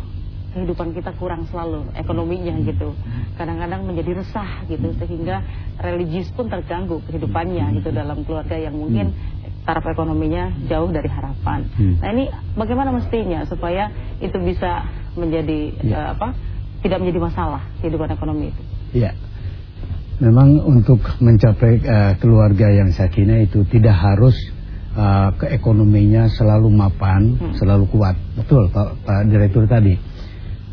kehidupan kita kurang selalu ekonominya gitu. Kadang-kadang menjadi resah gitu sehingga religius pun terganggu kehidupannya gitu dalam keluarga yang mungkin taraf ekonominya jauh dari harapan. Hmm. Nah ini bagaimana mestinya supaya itu bisa menjadi ya. uh, apa? Tidak menjadi masalah kehidupan ekonomi itu. Iya. Memang untuk mencapai uh, keluarga yang sakinah itu tidak harus uh, keekonominya selalu mapan, hmm. selalu kuat. Betul Pak, Pak Direktur tadi.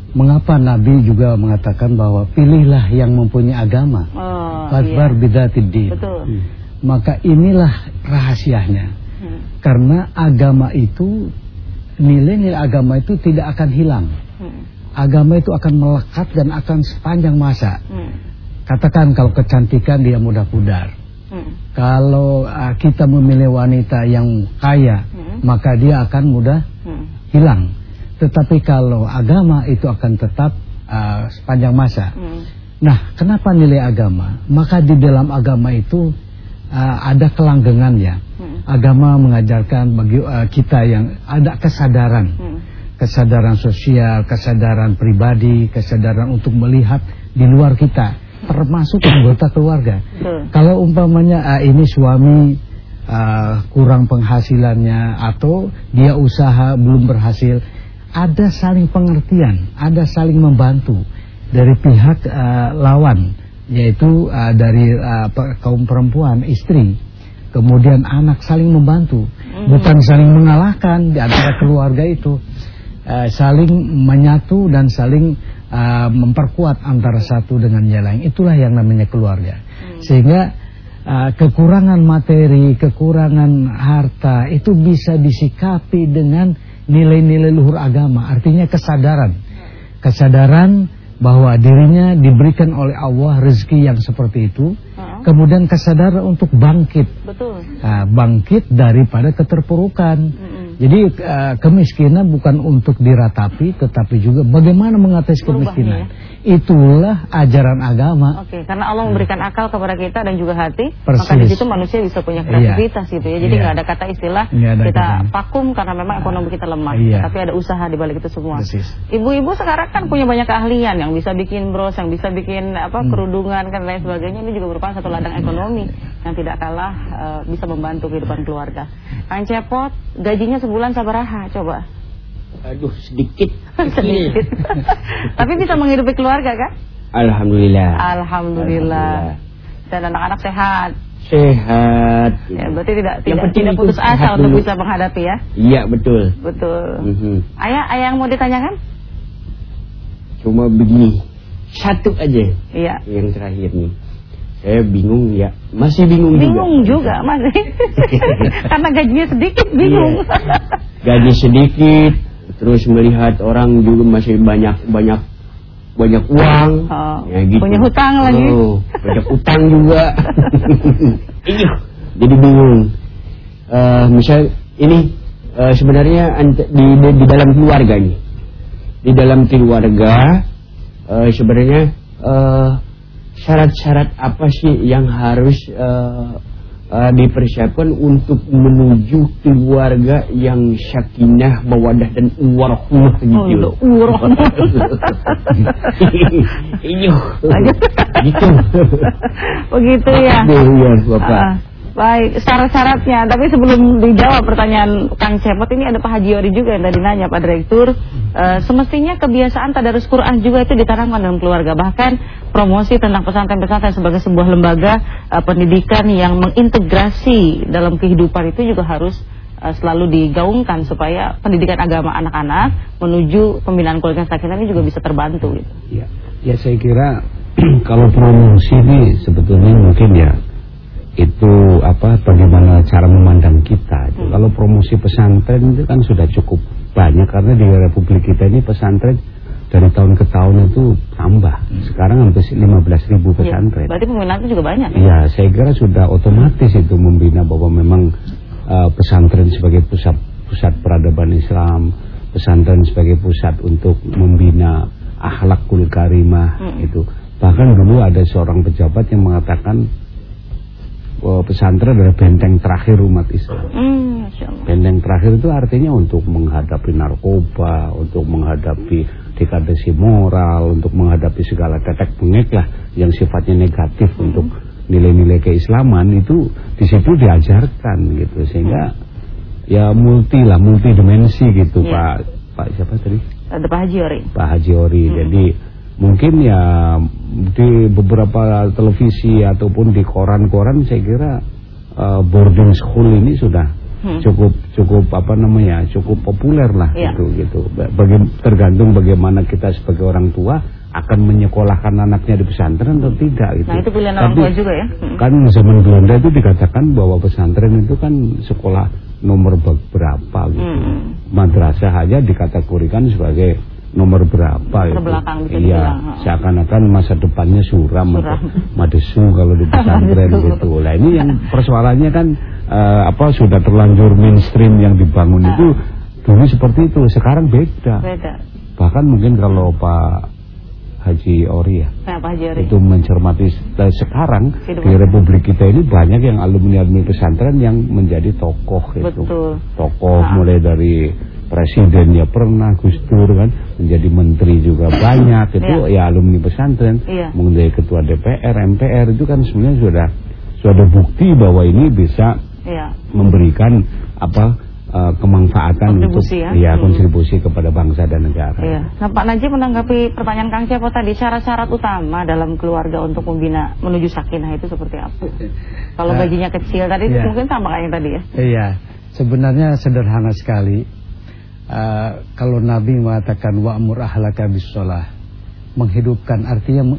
Mengapa Nabi juga mengatakan bahwa pilihlah yang mempunyai agama. Oh, Fadbar iya. bidatid Betul. Hmm maka inilah rahasianya. Hmm. Karena agama itu nilai-nilai agama itu tidak akan hilang. Hmm. Agama itu akan melekat dan akan sepanjang masa. Hmm. Katakan kalau kecantikan dia mudah pudar. Hmm. Kalau uh, kita memilih wanita yang kaya, hmm. maka dia akan mudah hmm. hilang. Tetapi kalau agama itu akan tetap uh, sepanjang masa. Hmm. Nah, kenapa nilai agama? Maka di dalam agama itu uh, ada kelanggengannya. Hmm. Agama mengajarkan bagi uh, kita yang ada kesadaran. Hmm. Kesadaran sosial, kesadaran pribadi, kesadaran untuk melihat di luar kita, termasuk anggota keluarga. Hmm. Kalau umpamanya uh, ini suami uh, kurang penghasilannya atau dia usaha belum berhasil, ada saling pengertian, ada saling membantu dari pihak uh, lawan yaitu uh, dari uh, kaum perempuan istri. Kemudian anak saling membantu. Hmm. bukan saling mengalahkan di antara keluarga itu. Uh, saling menyatu dan saling uh, memperkuat antara satu dengan yang lain. Itulah yang namanya keluarga. Hmm. sehingga uh, kekurangan materi kekurangan harta itu bisa disikapi dengan nilai-nilai luhur agama. Artinya kesadaran. Kesadaran bahwa dirinya diberikan oleh Allah rezeki yang seperti itu, uh kemudian kesadaran untuk bangkit, Betul. Nah, bangkit daripada keterpurukan. Uh Jadi uh, kemiskinan bukan untuk diratapi, tetapi juga bagaimana mengatasi kemiskinan. Ya? itulah ajaran agama. Oke, karena Allah memberikan akal kepada kita dan juga hati, Persis. maka di situ manusia bisa punya kreativitas gitu ya. Jadi Iya. nggak ada kata istilah ada kita kata. vakum karena memang ekonomi kita lemah, Iya. tapi ada usaha di balik itu semua. Ibu-ibu sekarang kan punya banyak keahlian yang bisa bikin bros, yang bisa bikin apa Hmm. kerudungan dan lain sebagainya. Ini juga merupakan satu ladang ekonomi yang tidak kalah eh, bisa membantu kehidupan keluarga. Kang Cepot, gajinya sebulan sabaraha coba. Aduh sedikit. Sedikit. Tapi bisa menghidupi keluarga kan? Alhamdulillah. Alhamdulillah. Dan anak-anak sehat. Sehat. Ya, berarti tidak Yang tidak, tidak putus asa untuk dulu. bisa menghadapi ya. Iya betul. Betul. Mhm. Ayah, ayah yang mau ditanyakan? Cuma begini. Satu aja Iya. yang terakhir nih. Saya bingung ya. Masih bingung, Bingung juga. juga, masih. Karena gajinya sedikit, bingung. Gaji sedikit. Terus melihat orang juga masih banyak banyak banyak uang. Oh, ya gitu. punya hutang lagi. Oh, banyak hutang juga. Iya. Jadi bingung. Eh, misal ini eh, sebenarnya di, di di dalam keluarga ini. Di dalam keluarga eh, sebenarnya eh, syarat-syarat apa sih yang harus eh, eh, dipersiapkan untuk menuju keluarga yang sakinah, mawadah dan warahmah gitu. Oh, iya, warahmah. Iya. gitu. Begitu ya. Iya, Bapak. Ah, baik, syarat-syaratnya. Tapi sebelum dijawab pertanyaan Kang Cepot ini ada Pak Haji Ori juga yang tadi nanya Pak Direktur. Eh, semestinya kebiasaan tadarus Quran juga itu ditanamkan dalam keluarga. Bahkan promosi tentang pesantren-pesantren sebagai sebuah lembaga eh, pendidikan yang mengintegrasi dalam kehidupan itu juga harus eh, selalu digaungkan supaya pendidikan agama anak-anak menuju pembinaan keluarga sakinah ini juga bisa terbantu gitu. Ya, ya saya kira kalau promosi ini sebetulnya mungkin ya itu apa bagaimana cara memandang kita. itu. Kalau promosi pesantren itu kan sudah cukup banyak karena di Republik kita ini pesantren dari tahun ke tahun itu tambah. Sekarang hampir 15 ribu Ya, pesantren. berarti peminat itu juga banyak. ya? Ya, saya kira sudah otomatis itu membina bahwa memang uh, pesantren sebagai pusat pusat peradaban Islam, pesantren sebagai pusat untuk membina akhlakul karimah Hmm. itu. Bahkan dulu ada seorang pejabat yang mengatakan pesantren adalah benteng terakhir umat Islam. Hmm, Allah. Benteng terakhir itu artinya untuk menghadapi narkoba, untuk menghadapi degradasi moral, untuk menghadapi segala tetek bengek lah yang sifatnya negatif untuk nilai-nilai keislaman itu di situ diajarkan gitu sehingga ya multi lah, multi dimensi gitu Iya. Pak Pak siapa tadi? Ada Pak Haji Ori. Pak Haji Ori. Jadi mungkin ya di beberapa televisi ataupun di koran-koran saya kira eh, boarding school ini sudah Hmm. cukup cukup apa namanya cukup populer lah Iya. gitu gitu. Ba- Baga- tergantung bagaimana kita sebagai orang tua akan menyekolahkan anaknya di pesantren atau tidak gitu. Nah itu pilihan orang Tapi tua juga ya. Hmm. Kan zaman Belanda itu dikatakan bahwa pesantren itu kan sekolah nomor be- berapa gitu. Hmm. Madrasah aja dikategorikan sebagai nomor berapa itu. Terbelakang bisa Iya, seakan-akan masa depannya suram, Suram. madesu kalau di pesantren gitu. Lah ini yang persoalannya kan eh, apa sudah terlanjur mainstream yang dibangun itu dulu seperti itu, sekarang beda. Beda. Bahkan mungkin kalau Pak Haji Ori ya Nah, Pak Haji Ori. itu mencermati eh, sekarang Kehidupan. di Republik kita ini banyak yang alumni-alumni pesantren yang menjadi tokoh itu. Betul. Tokoh Ah. mulai dari presiden ya pernah Gus Dur kan menjadi menteri juga banyak itu ya alumni pesantren Iya. menjadi ketua DPR MPR itu kan sebenarnya sudah sudah bukti bahwa ini bisa Iya. memberikan apa eh, kemanfaatan Kontribusi untuk ya. ya Hmm. kontribusi kepada bangsa dan negara. Iya. Nah Pak Najib menanggapi pertanyaan Kang Cepot tadi syarat-syarat utama dalam keluarga untuk membina menuju sakinah itu seperti apa? Kalau Eh, gajinya kecil tadi itu iya. mungkin sama kayak yang tadi ya. Iya, sebenarnya sederhana sekali. Eh, kalau Nabi mengatakan wa'mur ahlaka bisolah, menghidupkan artinya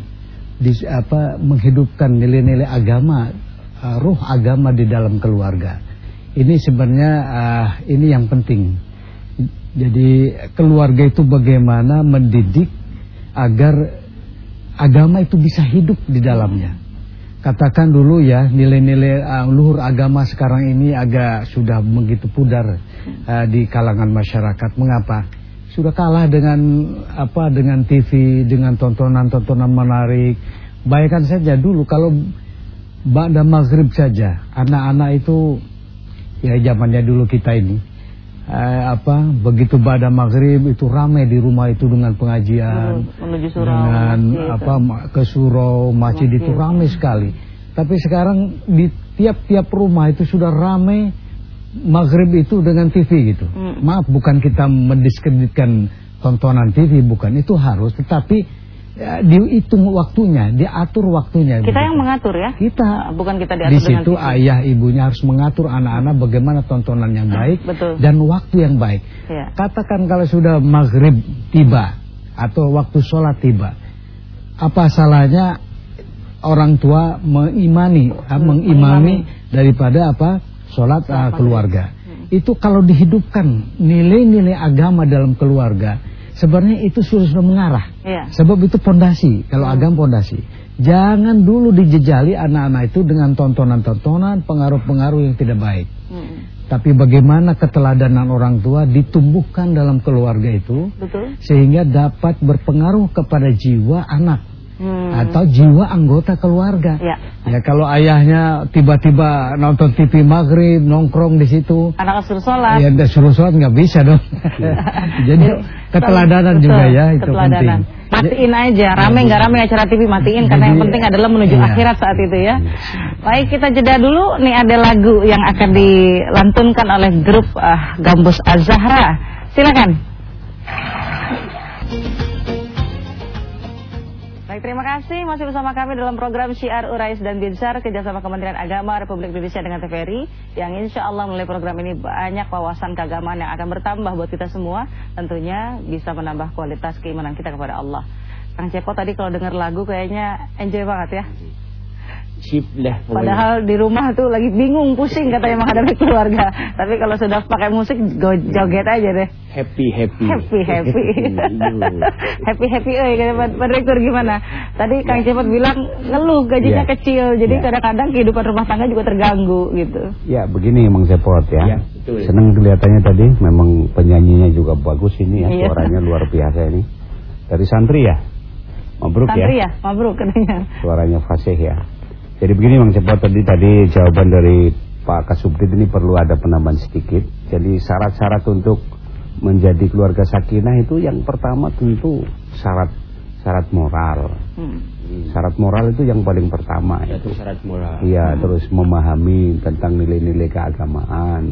di, apa menghidupkan nilai-nilai agama, eh, ruh agama di dalam keluarga. Ini sebenarnya eh, ini yang penting. Jadi keluarga itu bagaimana mendidik agar agama itu bisa hidup di dalamnya. Katakan dulu ya nilai-nilai uh, luhur agama sekarang ini agak sudah begitu pudar uh, di kalangan masyarakat. Mengapa? sudah kalah dengan apa dengan TV, dengan tontonan-tontonan menarik. Bayangkan saja dulu kalau Ba'da maghrib saja Anak-anak itu Ya zamannya dulu kita ini eh, apa begitu pada maghrib itu ramai di rumah itu dengan pengajian. Menuju surau dengan masjid, apa ke surau masjid, masjid itu ramai sekali. Tapi sekarang di tiap-tiap rumah itu sudah ramai maghrib itu dengan TV gitu. Hmm. maaf bukan kita mendiskreditkan tontonan TV bukan. Itu harus tetapi ya, dihitung waktunya, diatur waktunya. Kita begitu. yang mengatur ya? Kita. Bukan kita diatur Di situ ayah ibunya harus mengatur anak-anak bagaimana tontonan yang baik Betul. dan waktu yang baik. Ya. Katakan kalau sudah maghrib tiba atau waktu sholat tiba, apa salahnya orang tua mengimani, hmm, mengimami daripada apa sholat uh, keluarga. Hmm. Itu kalau dihidupkan nilai-nilai agama dalam keluarga sebenarnya itu sudah mengarah. Ya. Sebab itu pondasi, kalau hmm. agama pondasi. Jangan dulu dijejali anak-anak itu dengan tontonan-tontonan, pengaruh-pengaruh yang tidak baik. Hmm. Tapi bagaimana keteladanan orang tua ditumbuhkan dalam keluarga itu, Betul. sehingga dapat berpengaruh kepada jiwa anak hmm. atau jiwa anggota keluarga. Ya. ya kalau ayahnya tiba-tiba nonton TV maghrib nongkrong di situ, anak suruh sholat, ya suruh sholat nggak bisa dong. Jadi keteladanan betul, juga ya itu penting. Matiin aja, rame nggak rame acara TV matiin karena yang penting adalah menuju iya. akhirat saat itu ya. Baik kita jeda dulu, nih ada lagu yang akan dilantunkan oleh grup uh, Gambus Azahra. Silakan. Baik, terima kasih. Masih bersama kami dalam program Syiar Urais dan Binsar kerjasama Kementerian Agama Republik Indonesia dengan TVRI yang insya Allah melalui program ini banyak wawasan keagamaan yang akan bertambah buat kita semua. Tentunya bisa menambah kualitas keimanan kita kepada Allah. Kang Cepo tadi kalau dengar lagu kayaknya enjoy banget ya chip lah. Padahal di rumah tuh lagi bingung, pusing katanya menghadapi keluarga. Tapi kalau sudah pakai musik, go, joget aja deh. Happy happy. Happy happy. happy happy. Eh, Pak Direktur gimana? Tadi Kang Cepot bilang ngeluh gajinya ya. kecil, jadi ya. kadang-kadang ya. kehidupan rumah tangga juga terganggu gitu. Ya begini Mang Cepot ya. ya Senang kelihatannya tadi, memang penyanyinya juga bagus ini ya, iya. suaranya luar biasa ini. Dari santri ya. Mabruk Santri ya. ya, mabruk katanya. Suaranya fasih ya. Jadi begini Bang Cepot tadi tadi jawaban dari Pak Kasubdit ini perlu ada penambahan sedikit. Jadi syarat-syarat untuk menjadi keluarga sakinah itu yang pertama tentu syarat syarat moral. Hmm. Syarat moral itu yang paling pertama itu. syarat moral. Iya, hmm. terus memahami tentang nilai-nilai keagamaan.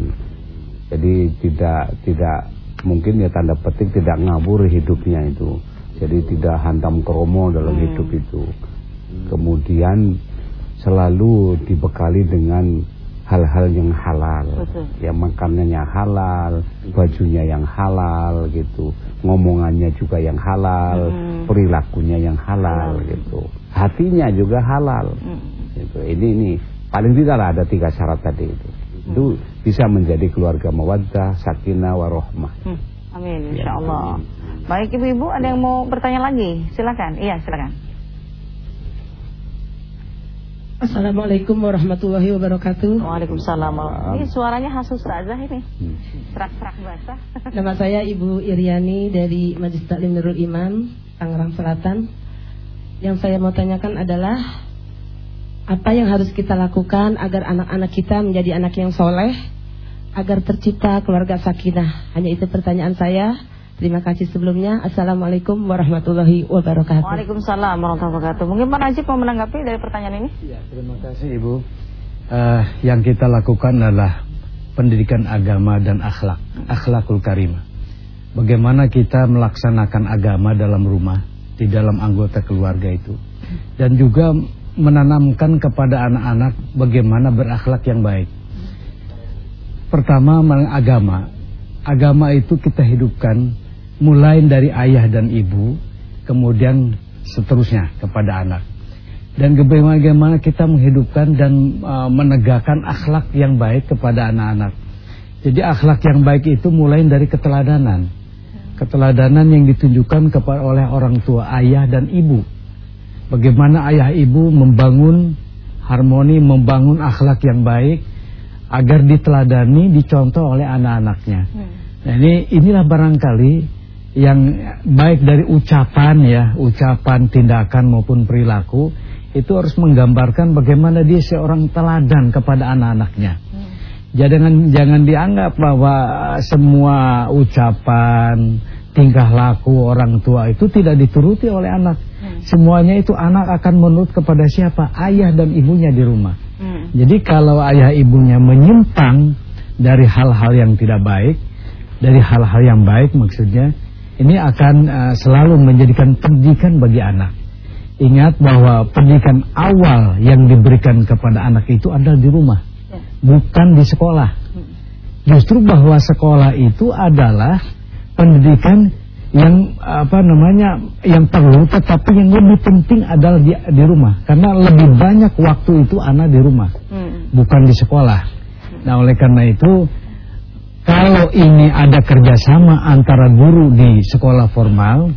Jadi tidak tidak mungkin ya tanda petik tidak ngabur hidupnya itu. Jadi tidak hantam kromo dalam hmm. hidup itu. Kemudian selalu dibekali dengan hal-hal yang halal. Betul. Ya makanannya halal, bajunya yang halal gitu. Ngomongannya juga yang halal, hmm. perilakunya yang halal, halal gitu. Hatinya juga halal. Hmm. Gitu. Ini ini paling tidak ada tiga syarat tadi itu. Hmm. Itu bisa menjadi keluarga mawaddah, sakinah, warohmah. Hmm. Amin, insya Allah. Baik ibu-ibu, ada yang mau bertanya lagi? Silakan. Iya, silakan. Assalamualaikum warahmatullahi wabarakatuh. Waalaikumsalam. Ini suaranya khas Ustazah ini. Serak-serak basah. Nama saya Ibu Iriani dari Majlis Taklim Nurul Iman, Tangerang Selatan. Yang saya mau tanyakan adalah apa yang harus kita lakukan agar anak-anak kita menjadi anak yang soleh, agar tercipta keluarga sakinah. Hanya itu pertanyaan saya. Terima kasih sebelumnya. Assalamualaikum warahmatullahi wabarakatuh. Waalaikumsalam warahmatullahi wabarakatuh. Mungkin Pak Najib mau menanggapi dari pertanyaan ini? Ya, terima kasih Ibu. Uh, yang kita lakukan adalah pendidikan agama dan akhlak, akhlakul karimah. Bagaimana kita melaksanakan agama dalam rumah, di dalam anggota keluarga itu. Dan juga menanamkan kepada anak-anak bagaimana berakhlak yang baik. Pertama, agama. Agama itu kita hidupkan mulai dari ayah dan ibu, kemudian seterusnya kepada anak. Dan bagaimana kita menghidupkan dan uh, menegakkan akhlak yang baik kepada anak-anak. Jadi akhlak yang baik itu mulai dari keteladanan. Keteladanan yang ditunjukkan kepada oleh orang tua ayah dan ibu. Bagaimana ayah ibu membangun harmoni, membangun akhlak yang baik agar diteladani, dicontoh oleh anak-anaknya. Hmm. Nah ini inilah barangkali yang baik dari ucapan ya, ucapan, tindakan maupun perilaku itu harus menggambarkan bagaimana dia seorang teladan kepada anak-anaknya. Hmm. Jangan jangan dianggap bahwa semua ucapan, tingkah laku orang tua itu tidak dituruti oleh anak. Hmm. Semuanya itu anak akan menurut kepada siapa? Ayah dan ibunya di rumah. Hmm. Jadi kalau ayah ibunya menyimpang dari hal-hal yang tidak baik, dari hal-hal yang baik maksudnya, ini akan uh, selalu menjadikan pendidikan bagi anak. Ingat bahwa pendidikan awal yang diberikan kepada anak itu adalah di rumah, ya. bukan di sekolah. Justru bahwa sekolah itu adalah pendidikan yang apa namanya yang perlu, tetapi yang lebih penting adalah di, di rumah, karena lebih banyak waktu itu anak di rumah, hmm. bukan di sekolah. Nah oleh karena itu kalau ini ada kerjasama antara guru di sekolah formal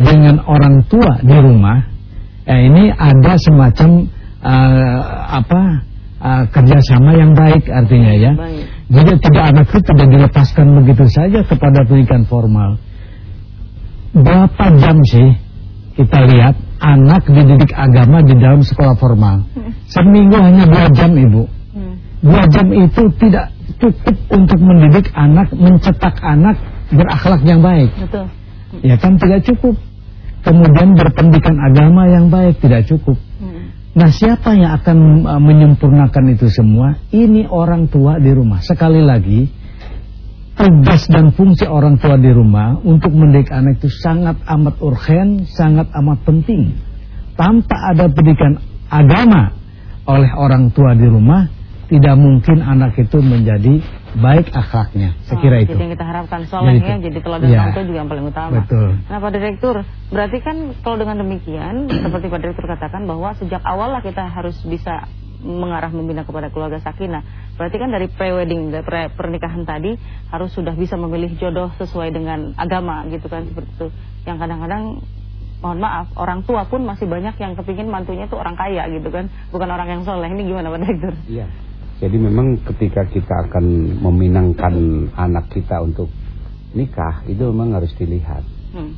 dengan orang tua di rumah, Ya, ini ada semacam uh, apa uh, kerjasama yang baik artinya ya. Baik. Jadi tidak anak itu tidak dilepaskan begitu saja kepada pendidikan formal. Berapa jam sih kita lihat anak dididik agama di dalam sekolah formal? Seminggu hanya dua jam ibu. Hmm. Dua jam itu tidak cukup untuk mendidik anak, mencetak anak berakhlak yang baik. Betul. Ya kan tidak cukup kemudian berpendidikan agama yang baik tidak cukup. Hmm. Nah siapa yang akan uh, menyempurnakan itu semua? Ini orang tua di rumah. Sekali lagi, tugas dan fungsi orang tua di rumah untuk mendidik anak itu sangat amat urgen, sangat amat penting. Tanpa ada pendidikan agama oleh orang tua di rumah, tidak mungkin anak itu menjadi baik akhlaknya. Saya kira oh, itu. Jadi yang kita harapkan soalnya jadi teladan ya. orang tua juga yang paling utama. Betul. Nah Pak Direktur, berarti kan kalau dengan demikian seperti Pak Direktur katakan bahwa sejak awal lah kita harus bisa mengarah membina kepada keluarga sakinah. Berarti kan dari pre-wedding, dari pre pernikahan tadi harus sudah bisa memilih jodoh sesuai dengan agama gitu kan seperti itu. Yang kadang-kadang mohon maaf orang tua pun masih banyak yang kepingin mantunya itu orang kaya gitu kan, bukan orang yang soleh. Ini gimana Pak Direktur? Iya. Jadi memang ketika kita akan meminangkan anak kita untuk nikah itu memang harus dilihat hmm.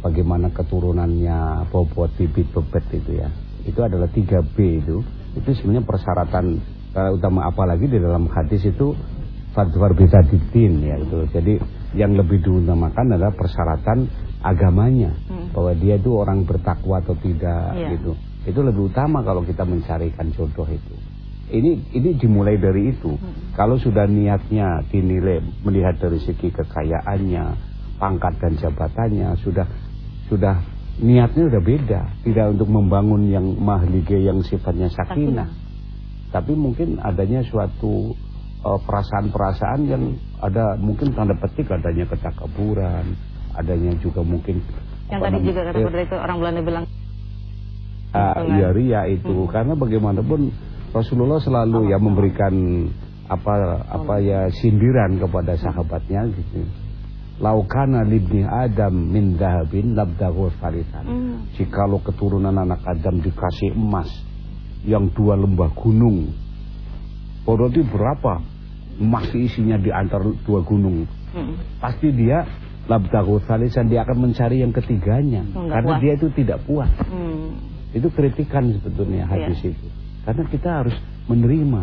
bagaimana keturunannya, bobot, bibit, bebet itu ya. Itu adalah 3B itu. Itu sebenarnya persyaratan uh, utama apalagi di dalam hadis itu fadwar bisa ditin ya itu. Jadi yang lebih diutamakan adalah persyaratan agamanya hmm. bahwa dia itu orang bertakwa atau tidak yeah. gitu. Itu lebih utama kalau kita mencarikan jodoh itu ini ini dimulai dari itu. Hmm. Kalau sudah niatnya dinilai melihat dari segi kekayaannya, pangkat dan jabatannya sudah sudah niatnya sudah beda, tidak untuk membangun yang mahlige yang sifatnya sakinah. Tapi mungkin adanya suatu eh, perasaan-perasaan uh, yang ada mungkin tanda petik adanya ketakaburan, adanya juga mungkin yang tadi juga kata eh, itu orang Belanda bilang uh, iya ria itu hmm. karena bagaimanapun Rasulullah selalu ya memberikan apa apa ya sindiran kepada sahabatnya gitu. Laukana libni Adam min dahabin labdahu falitan. Hmm. Jikalau keturunan anak Adam dikasih emas yang dua lembah gunung. Berarti berapa? Emas isinya di antara dua gunung. Hmm. Pasti dia labdahu falitan dia akan mencari yang ketiganya karena puas. dia itu tidak puas. Hmm. Itu kritikan sebetulnya hadis yeah. itu. Karena kita harus menerima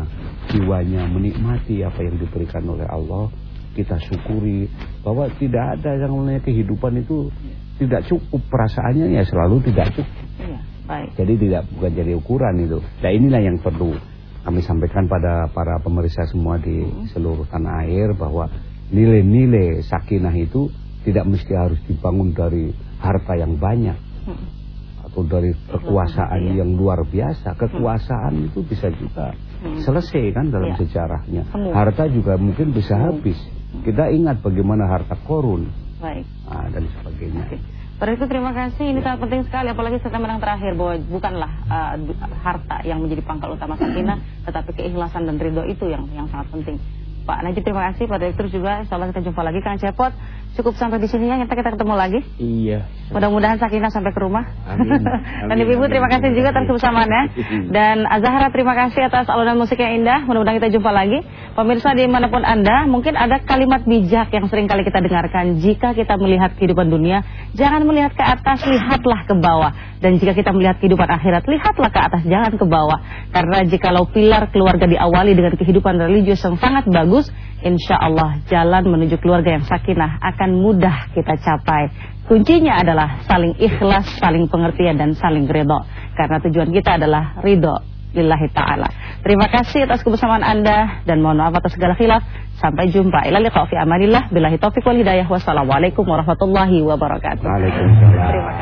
jiwanya, menikmati apa yang diberikan oleh Allah. Kita syukuri bahwa tidak ada yang namanya kehidupan itu tidak cukup perasaannya ya selalu tidak cukup. Iya, baik. Jadi tidak bukan jadi ukuran itu. Nah inilah yang perlu kami sampaikan pada para pemeriksa semua di hmm. seluruh tanah air bahwa nilai-nilai sakinah itu tidak mesti harus dibangun dari harta yang banyak. Atau dari kekuasaan ya. yang luar biasa. Kekuasaan hmm. itu bisa juga hmm. selesai kan dalam ya. sejarahnya. Harta juga mungkin bisa hmm. habis. Kita ingat bagaimana harta korun. Baik. Nah, dan sebagainya. Okay. Pada itu terima kasih, ini sangat penting sekali apalagi statement yang terakhir bahwa bukanlah uh, harta yang menjadi pangkal utama sakinah, tetapi keikhlasan dan ridho itu yang yang sangat penting. Pak Najib terima kasih, Pak Direktur juga. Insya Allah kita jumpa lagi. Kang Cepot, cukup sampai di sini ya. Kita kita ketemu lagi. Iya. Mudah-mudahan Sakinah sampai ke rumah. Amin. Dan Ibu-Ibu terima kasih juga atas kebersamaannya. Dan Azahra terima kasih atas alunan musik yang indah. Mudah-mudahan kita jumpa lagi. Pemirsa di mana pun Anda, mungkin ada kalimat bijak yang sering kali kita dengarkan. Jika kita melihat kehidupan dunia, jangan melihat ke atas, lihatlah ke bawah. Dan jika kita melihat kehidupan akhirat, lihatlah ke atas, jangan ke bawah. Karena jikalau pilar keluarga diawali dengan kehidupan religius yang sangat bagus, insya Allah jalan menuju keluarga yang sakinah akan mudah kita capai. Kuncinya adalah saling ikhlas, saling pengertian, dan saling ridho. Karena tujuan kita adalah ridho lillahi ta'ala. Terima kasih atas kebersamaan Anda dan mohon maaf atas segala khilaf. Sampai jumpa. Ila liqa fi amanillah. Billahi taufiq wal hidayah. Wassalamualaikum warahmatullahi wabarakatuh. Waalaikumsalam. Terima kasih.